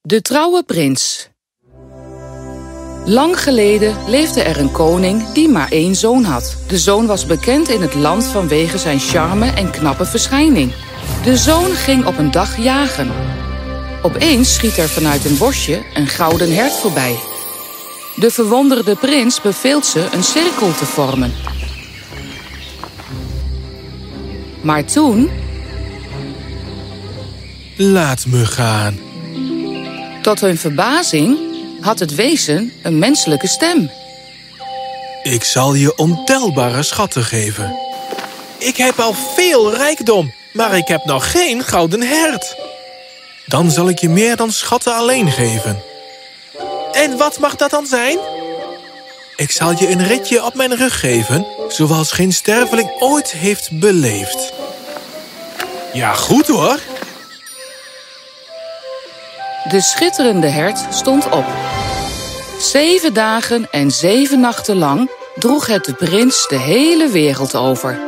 De trouwe prins. Lang geleden leefde er een koning die maar één zoon had. De zoon was bekend in het land vanwege zijn charme en knappe verschijning. De zoon ging op een dag jagen. Opeens schiet er vanuit een bosje een gouden hert voorbij. De verwonderde prins beveelt ze een cirkel te vormen. Maar toen, Laat me gaan. tot hun verbazing, had het wezen een menselijke stem. Ik zal je ontelbare schatten geven. Ik heb al veel rijkdom, maar ik heb nog geen gouden hert. Dan zal ik je meer dan schatten alleen geven. En wat mag dat dan zijn? Ik zal je een ritje op mijn rug geven, zoals geen sterveling ooit heeft beleefd. Ja, goed hoor. De schitterende hert stond op. Zeven dagen en zeven nachten lang droeg het de prins de hele wereld over.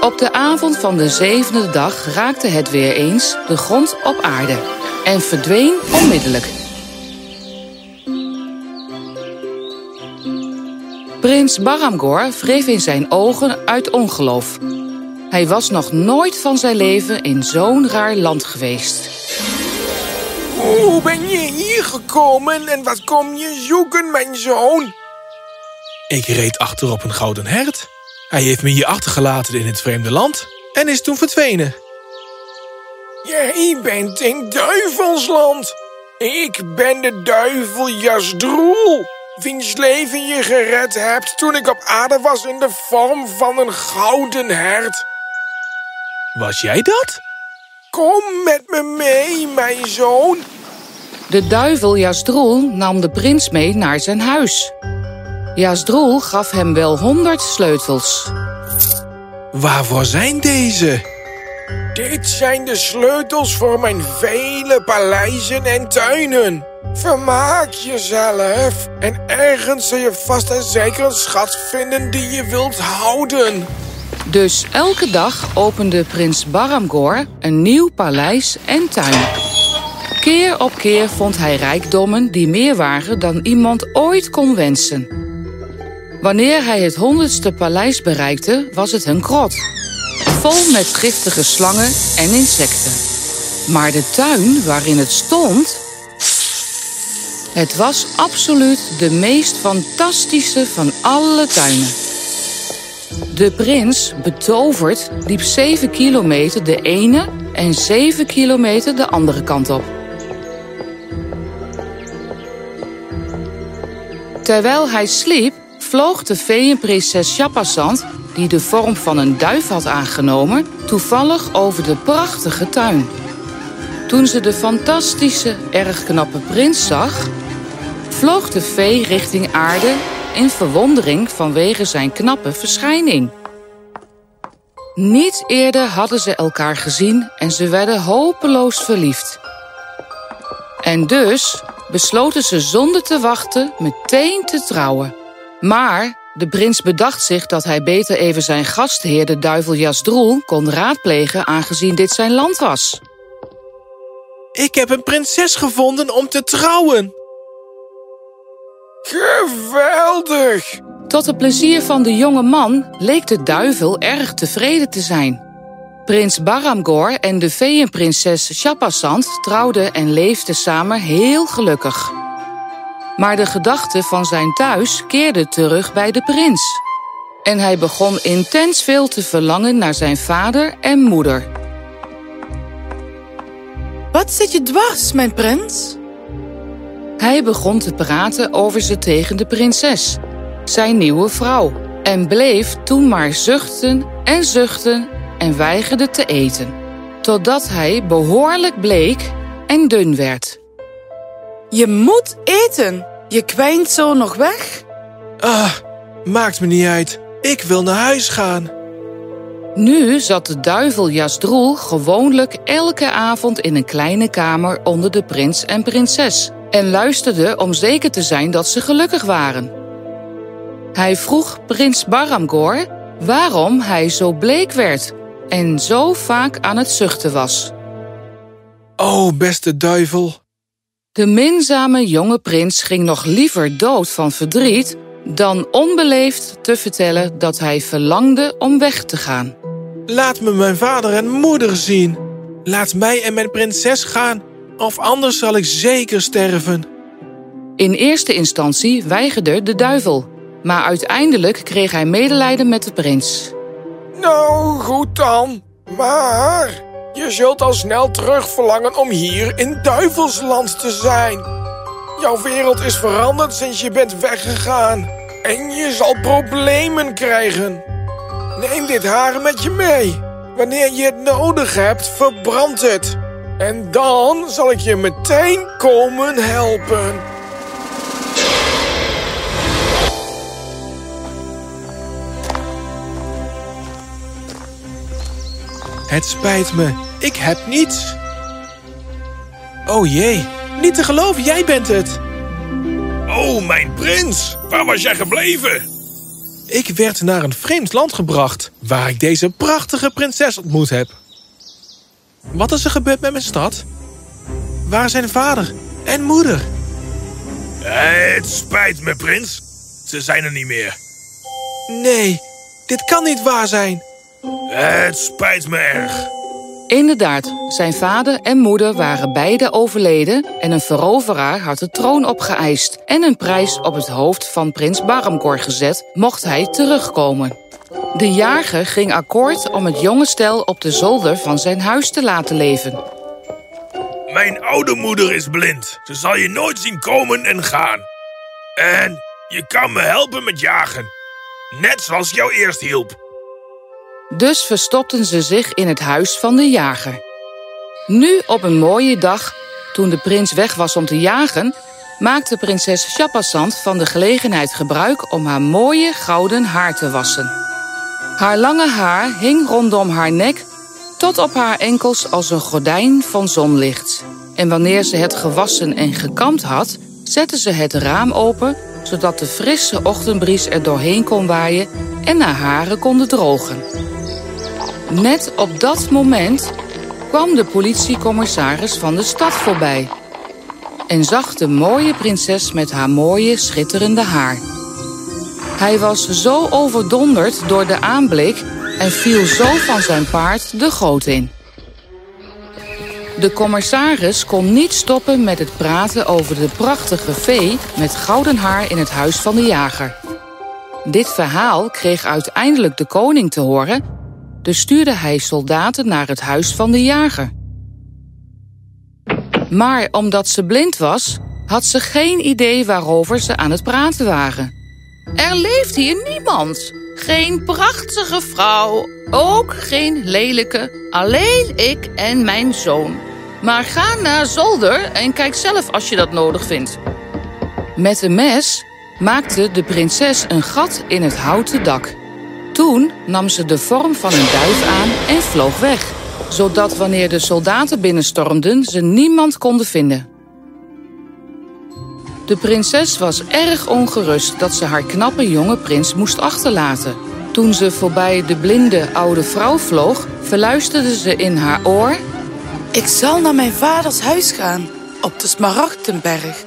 Op de avond van de zevende dag raakte het weer eens de grond op aarde en verdween onmiddellijk. Prins Baramgor wreef in zijn ogen uit ongeloof. Hij was nog nooit van zijn leven in zo'n raar land geweest. Hoe ben je hier gekomen en wat kom je zoeken, mijn zoon? Ik reed achter op een gouden hert. Hij heeft me hier achtergelaten in het vreemde land en is toen verdwenen. Jij bent in duivelsland. Ik ben de duivel Jasdroel, wiens leven je gered hebt toen ik op aarde was in de vorm van een gouden hert. Was jij dat? Kom met me mee, mijn zoon. De duivel Jasdroel nam de prins mee naar zijn huis. Jasdroel gaf hem wel honderd sleutels. Waarvoor zijn deze? Dit zijn de sleutels voor mijn vele paleizen en tuinen. Vermaak jezelf en ergens zul je vast en zeker een schat vinden die je wilt houden. Dus elke dag opende prins Baramgor een nieuw paleis en tuin. Keer op keer vond hij rijkdommen die meer waren dan iemand ooit kon wensen. Wanneer hij het honderdste paleis bereikte, was het een grot. Vol met giftige slangen en insecten. Maar de tuin waarin het stond... Het was absoluut de meest fantastische van alle tuinen. De prins, betoverd, liep zeven kilometer de ene en zeven kilometer de andere kant op. Terwijl hij sliep, vloog de veenprinses Chappasand, die de vorm van een duif had aangenomen, toevallig over de prachtige tuin. Toen ze de fantastische, erg knappe prins zag, vloog de vee richting aarde in verwondering vanwege zijn knappe verschijning. Niet eerder hadden ze elkaar gezien en ze werden hopeloos verliefd. En dus besloten ze zonder te wachten meteen te trouwen. Maar de prins bedacht zich dat hij beter even zijn gastheer, de duivel Jasdroel, kon raadplegen aangezien dit zijn land was. Ik heb een prinses gevonden om te trouwen. Geweldig! Tot het plezier van de jonge man leek de duivel erg tevreden te zijn. Prins Baramgor en de veenprinses Chappasand trouwden en leefden samen heel gelukkig. Maar de gedachte van zijn thuis keerde terug bij de prins. En hij begon intens veel te verlangen naar zijn vader en moeder. Wat zit je dwars, mijn prins? Hij begon te praten over ze tegen de prinses, zijn nieuwe vrouw, en bleef toen maar zuchten en zuchten en weigerde te eten, totdat hij behoorlijk bleek en dun werd. Je moet eten. Je kwijnt zo nog weg. Ah, maakt me niet uit. Ik wil naar huis gaan. Nu zat de duivel Jasdroel gewoonlijk elke avond in een kleine kamer onder de prins en prinses en luisterde om zeker te zijn dat ze gelukkig waren. Hij vroeg prins Baramgor waarom hij zo bleek werd en zo vaak aan het zuchten was. O, beste duivel. De minzame jonge prins ging nog liever dood van verdriet dan onbeleefd te vertellen dat hij verlangde om weg te gaan. Laat me mijn vader en moeder zien. Laat mij en mijn prinses gaan, of anders zal ik zeker sterven. In eerste instantie weigerde de duivel, maar uiteindelijk kreeg hij medelijden met de prins. Nou, goed dan. Maar je zult al snel terug verlangen om hier in Duivelsland te zijn. Jouw wereld is veranderd sinds je bent weggegaan. En je zal problemen krijgen. Neem dit haar met je mee. Wanneer je het nodig hebt, verbrand het. En dan zal ik je meteen komen helpen. Het spijt me, ik heb niets. Oh jee, niet te geloven, jij bent het. Oh, mijn prins, waar was jij gebleven? Ik werd naar een vreemd land gebracht, waar ik deze prachtige prinses ontmoet heb. Wat is er gebeurd met mijn stad? Waar zijn vader en moeder? Het spijt me, prins. Ze zijn er niet meer. Nee, dit kan niet waar zijn. Het spijt me erg. Inderdaad, zijn vader en moeder waren beide overleden en een veroveraar had de troon opgeëist en een prijs op het hoofd van prins Baramkor gezet, mocht hij terugkomen. De jager ging akkoord om het jonge stel op de zolder van zijn huis te laten leven. Mijn oude moeder is blind. Ze zal je nooit zien komen en gaan. En je kan me helpen met jagen. Net zoals jou eerst hielp. Dus verstopten ze zich in het huis van de jager. Nu op een mooie dag, toen de prins weg was om te jagen, maakte prinses Chappasand van de gelegenheid gebruik om haar mooie gouden haar te wassen. Haar lange haar hing rondom haar nek tot op haar enkels als een gordijn van zonlicht. En wanneer ze het gewassen en gekamd had, zette ze het raam open zodat de frisse ochtendbries er doorheen kon waaien en haar haren konden drogen. Net op dat moment kwam de politiecommissaris van de stad voorbij en zag de mooie prinses met haar mooie schitterende haar. Hij was zo overdonderd door de aanblik en viel zo van zijn paard de goot in. De commissaris kon niet stoppen met het praten over de prachtige vee met gouden haar in het huis van de jager. Dit verhaal kreeg uiteindelijk de koning te horen, dus stuurde hij soldaten naar het huis van de jager. Maar omdat ze blind was, had ze geen idee waarover ze aan het praten waren. Er leeft hier niemand. Geen prachtige vrouw, ook geen lelijke, alleen ik en mijn zoon. Maar ga naar zolder en kijk zelf als je dat nodig vindt. Met een mes maakte de prinses een gat in het houten dak. Toen nam ze de vorm van een duif aan en vloog weg, zodat wanneer de soldaten binnenstormden ze niemand konden vinden. De prinses was erg ongerust dat ze haar knappe jonge prins moest achterlaten. Toen ze voorbij de blinde oude vrouw vloog, verluisterde ze in haar oor... Ik zal naar mijn vaders huis gaan, op de Smaragdenberg.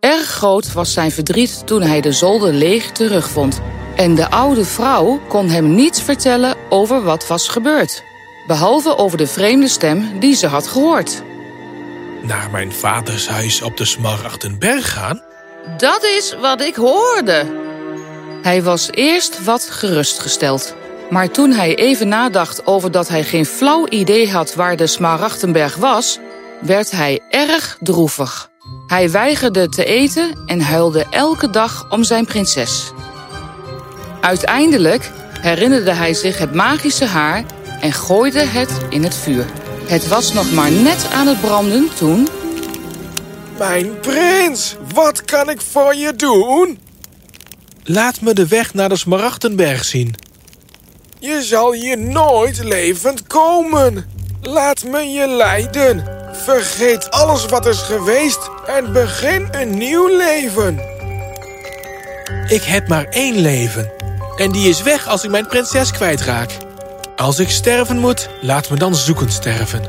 Erg groot was zijn verdriet toen hij de zolder leeg terugvond. En de oude vrouw kon hem niets vertellen over wat was gebeurd. Behalve over de vreemde stem die ze had gehoord. Naar mijn vaders huis op de Smaragdenberg gaan? Dat is wat ik hoorde. Hij was eerst wat gerustgesteld. Maar toen hij even nadacht over dat hij geen flauw idee had waar de Smaragdenberg was, werd hij erg droevig. Hij weigerde te eten en huilde elke dag om zijn prinses. Uiteindelijk herinnerde hij zich het magische haar en gooide het in het vuur. Het was nog maar net aan het branden toen... Mijn prins, wat kan ik voor je doen? Laat me de weg naar de Smaragdenberg zien. Je zal hier nooit levend komen. Laat me je leiden. Vergeet alles wat is geweest en begin een nieuw leven. Ik heb maar één leven. En die is weg als ik mijn prinses kwijtraak. Als ik sterven moet, laat me dan zoekend sterven.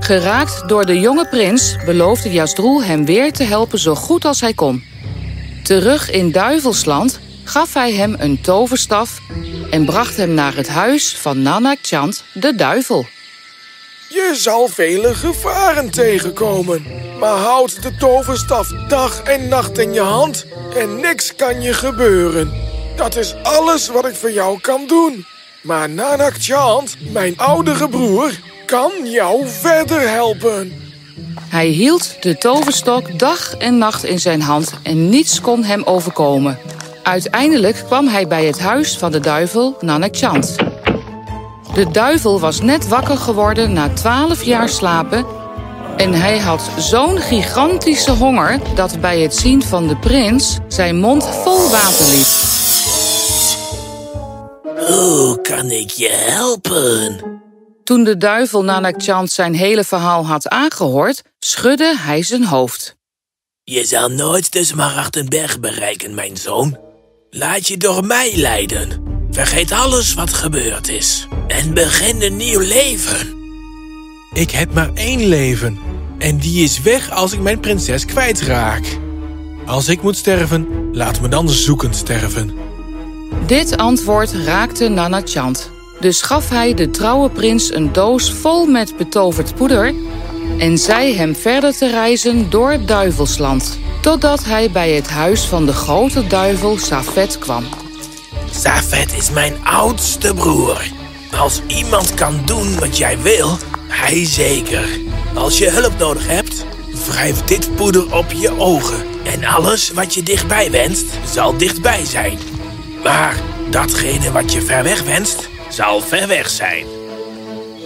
Geraakt door de jonge prins beloofde Jasdroel hem weer te helpen zo goed als hij kon. Terug in Duivelsland gaf hij hem een toverstaf en bracht hem naar het huis van Nanak Chand, de duivel. Je zal vele gevaren tegenkomen. Maar houd de toverstaf dag en nacht in je hand en niks kan je gebeuren. Dat is alles wat ik voor jou kan doen. Maar Nanak Chand, mijn oudere broer, kan jou verder helpen. Hij hield de toverstok dag en nacht in zijn hand en niets kon hem overkomen. Uiteindelijk kwam hij bij het huis van de duivel Nanak Chand. De duivel was net wakker geworden na twaalf jaar slapen en hij had zo'n gigantische honger dat bij het zien van de prins zijn mond vol water liep. Hoe kan ik je helpen? Toen de duivel Nanak Chand zijn hele verhaal had aangehoord, schudde hij zijn hoofd. Je zal nooit de Smaragdenberg bereiken, mijn zoon. Laat je door mij leiden. Vergeet alles wat gebeurd is. En begin een nieuw leven. Ik heb maar één leven. En die is weg als ik mijn prinses kwijtraak. Als ik moet sterven, laat me dan zoekend sterven. Dit antwoord raakte Nanak Chand. Dus gaf hij de trouwe prins een doos vol met betoverd poeder en zei hem verder te reizen door Duivelsland, totdat hij bij het huis van de grote duivel Safet kwam. Safet is mijn oudste broer. Als iemand kan doen wat jij wil, hij zeker. Als je hulp nodig hebt, wrijf dit poeder op je ogen. En alles wat je dichtbij wenst, zal dichtbij zijn. Maar datgene wat je ver weg wenst, zal ver weg zijn.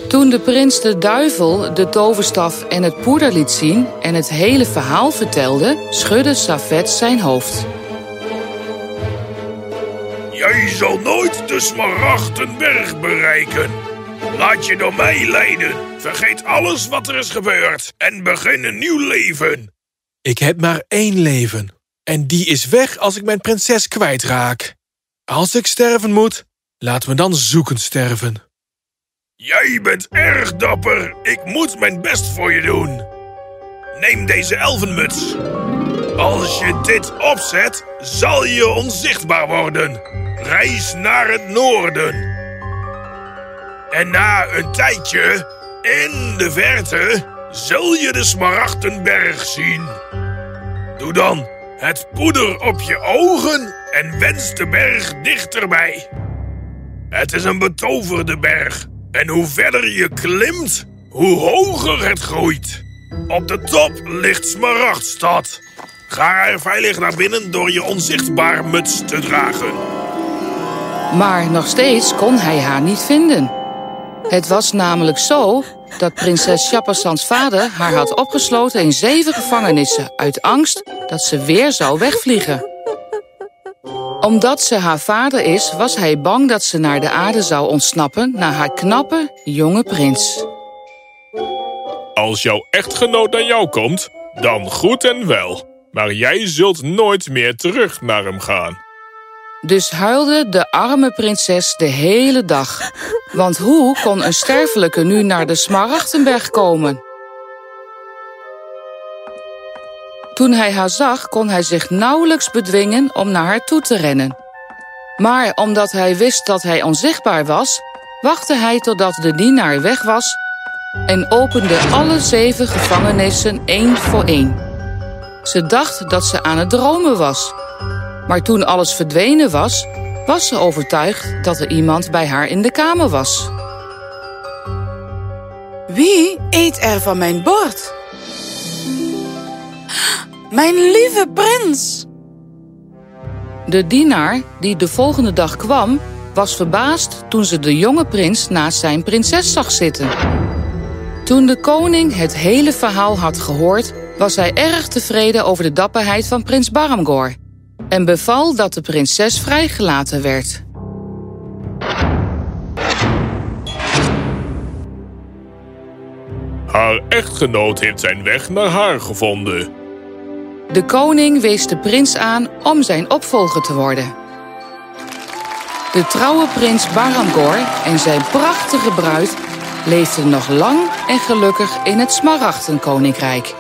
Toen de prins de duivel de toverstaf en het poeder liet zien en het hele verhaal vertelde, schudde Safet zijn hoofd. Jij zal nooit de Smaragdenberg bereiken. Laat je door mij leiden. Vergeet alles wat er is gebeurd en begin een nieuw leven. Ik heb maar één leven. En die is weg als ik mijn prinses kwijtraak. Als ik sterven moet, laat me dan zoekend sterven. Jij bent erg dapper. Ik moet mijn best voor je doen. Neem deze elfenmuts. Als je dit opzet, zal je onzichtbaar worden. Reis naar het noorden. En na een tijdje, in de verte, zul je de Smaragdenberg zien. Doe dan het poeder op je ogen en wens de berg dichterbij. Het is een betoverde berg. En hoe verder je klimt, hoe hoger het groeit. Op de top ligt Smaragdstad. Ga er veilig naar binnen door je onzichtbaar muts te dragen. Maar nog steeds kon hij haar niet vinden. Het was namelijk zo dat prinses Chapasan's vader haar had opgesloten in zeven gevangenissen... uit angst dat ze weer zou wegvliegen. Omdat ze haar vader is, was hij bang dat ze naar de aarde zou ontsnappen... naar haar knappe, jonge prins. Als jouw echtgenoot naar jou komt, dan goed en wel. Maar jij zult nooit meer terug naar hem gaan. Dus huilde de arme prinses de hele dag. Want hoe kon een sterfelijke nu naar de Smaragdenberg komen? Toen hij haar zag, kon hij zich nauwelijks bedwingen om naar haar toe te rennen. Maar omdat hij wist dat hij onzichtbaar was, wachtte hij totdat de dienaar weg was en opende alle zeven gevangenissen één voor één. Ze dacht dat ze aan het dromen was. Maar toen alles verdwenen was, was ze overtuigd dat er iemand bij haar in de kamer was. Wie eet er van mijn bord? Mijn lieve prins! De dienaar die de volgende dag kwam, was verbaasd toen ze de jonge prins naast zijn prinses zag zitten. Toen de koning het hele verhaal had gehoord, was hij erg tevreden over de dapperheid van prins Baramgor en beval dat de prinses vrijgelaten werd. Haar echtgenoot heeft zijn weg naar haar gevonden. De koning wees de prins aan om zijn opvolger te worden. De trouwe prins Barangor en zijn prachtige bruid leefden nog lang en gelukkig in het Smaragdenkoninkrijk.